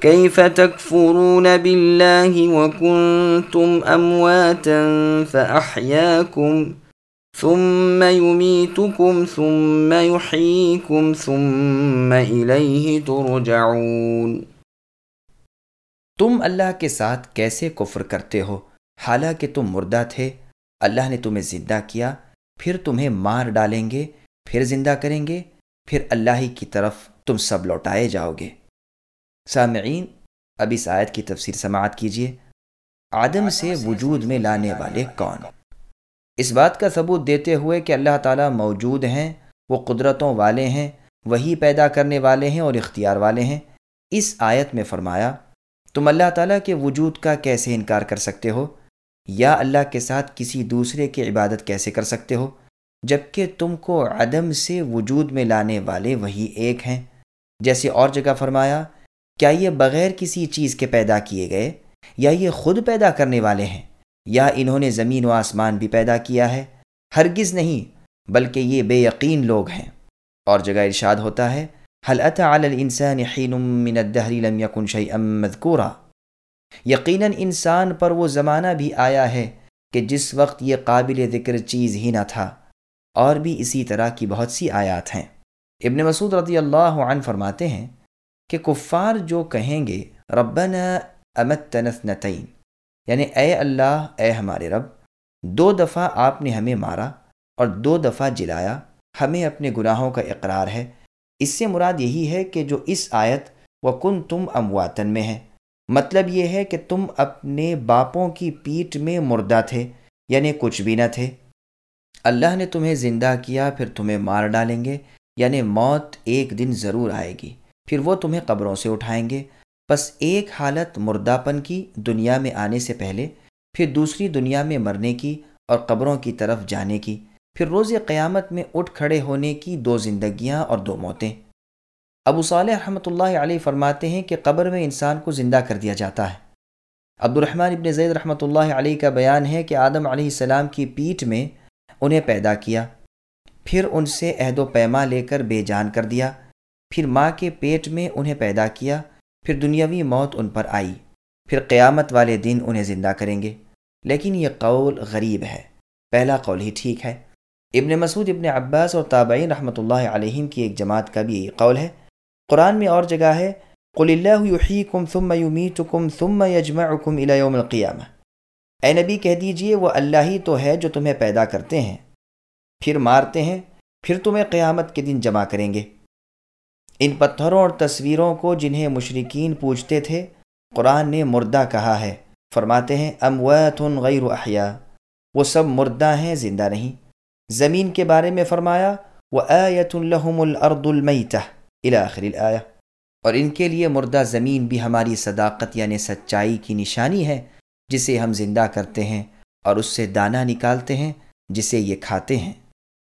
كيف تكفرون بالله وكنتم امواتا فاحياكم ثم يميتكم ثم يحييكم ثم اليه ترجعون تم اللہ کے ساتھ کیسے کفر کرتے ہو؟ حالانکہ تم مردہ تھے، اللہ نے تمہیں زندہ کیا، پھر تمہیں مار ڈالیں گے، پھر زندہ کریں گے، پھر اللہ ہی کی طرف تم سب لوٹائے جاؤ گے۔ سامعین اب اس آیت کی تفسیر سماعت کیجیے آدم سے وجود میں لانے والے کون؟ اس بات کا ثبوت دیتے ہوئے کہ اللہ تعالیٰ موجود ہیں، وہ قدرتوں والے ہیں، وہی پیدا کرنے والے ہیں اور اختیار والے ہیں۔ اس آیت میں فرمایا، تم اللہ تعالیٰ کے وجود کا کیسے انکار کر سکتے ہو؟ یا اللہ کے ساتھ کسی دوسرے کی عبادت کیسے کر سکتے ہو؟ جبکہ تم کو عدم سے وجود میں لانے والے وہی ایک ہیں۔ جیسے اور جگہ فرمایا کیا یہ بغیر کسی چیز کے پیدا کیے گئے یا یہ خود پیدا کرنے والے ہیں یا انہوں نے زمین و آسمان بھی پیدا کیا ہے؟ ہرگز نہیں، بلکہ یہ بے یقین لوگ ہیں۔ اور جگہ ارشاد ہوتا ہے حلت الانسان حین من الدہر لم یکن شیئا مذکورا یقیناً انسان پر وہ زمانہ بھی آیا ہے کہ جس وقت یہ قابل ذکر چیز ہی نہ تھا۔ اور بھی اسی طرح کی بہت سی آیات ہیں۔ ابن مسعود رضی اللہ عنہ فرماتے ہیں کہ کفار جو کہیں گے، ربنا امت نتعین یعنی اے اللہ، اے ہمارے رب، دو دفعہ آپ نے ہمیں مارا اور دو دفعہ جلایا، ہمیں اپنے گناہوں کا اقرار ہے۔ اس سے مراد یہی ہے کہ جو اس آیت و کن تم امواتن میں ہے مطلب یہ ہے کہ تم اپنے باپوں کی پیٹ میں مردہ تھے یعنی کچھ بھی نہ تھے۔ اللہ نے تمہیں زندہ کیا، پھر تمہیں مار ڈالیں گے یعنی موت ایک دن ضرور آئے گی۔ پھر وہ تمہیں قبروں سے اٹھائیں گے۔ بس ایک حالت مردہ پن کی دنیا میں آنے سے پہلے، پھر دوسری دنیا میں مرنے کی اور قبروں کی طرف جانے کی، پھر روز قیامت میں اٹھ کھڑے ہونے کی دو زندگیاں اور دو موتیں۔ ابو صالح رحمۃ اللہ علیہ فرماتے ہیں کہ قبر میں انسان کو زندہ کر دیا جاتا ہے۔ عبد الرحمٰن ابن زید رحمۃ اللہ علیہ کا بیان ہے کہ آدم علیہ السلام کی پیٹھ میں انہیں پیدا کیا، پھر ان سے عہد و پیما لے کر بے جان کر دیا۔ پھر ماں کے پیٹ میں انہیں پیدا کیا، پھر دنیاوی موت ان پر آئی، پھر قیامت والے دن انہیں زندہ کریں گے۔ لیکن یہ قول غریب ہے۔ پہلا قول ہی ٹھیک ہے۔ ابن مسعود، ابن عباس اور تابعین رحمۃ اللہ علیہم کی ایک جماعت کا بھی یہی قول ہے۔ قرآن میں اور جگہ ہے، قل اللہ یحییکم ثم یمیتکم ثم یجمعکم الى یوم القیامہ اے نبی، کہہ دیجیے، وہ اللہ ہی تو ہے جو تمہیں پیدا کرتے ہیں۔ پھر مارتے ہیں، پھر تمہیں قیامت کے دن جمع کریں گے۔ ان پتھروں اور تصویروں کو جنہیں مشرقین پوچھتے تھے، قرآن نے مردہ کہا ہے۔ فرماتے ہیں اموات غیر احیاء۔ وہ سب مردہ ہیں، زندہ نہیں۔ زمین کے بارے میں فرمایا وہ آیت الحم الرد المیتہ الاخر الآیہ۔ اور ان کے لیے مردہ زمین بھی ہماری صداقت یعنی سچائی کی نشانی ہے، جسے ہم زندہ کرتے ہیں اور اس سے دانہ نکالتے ہیں، جسے یہ کھاتے ہیں۔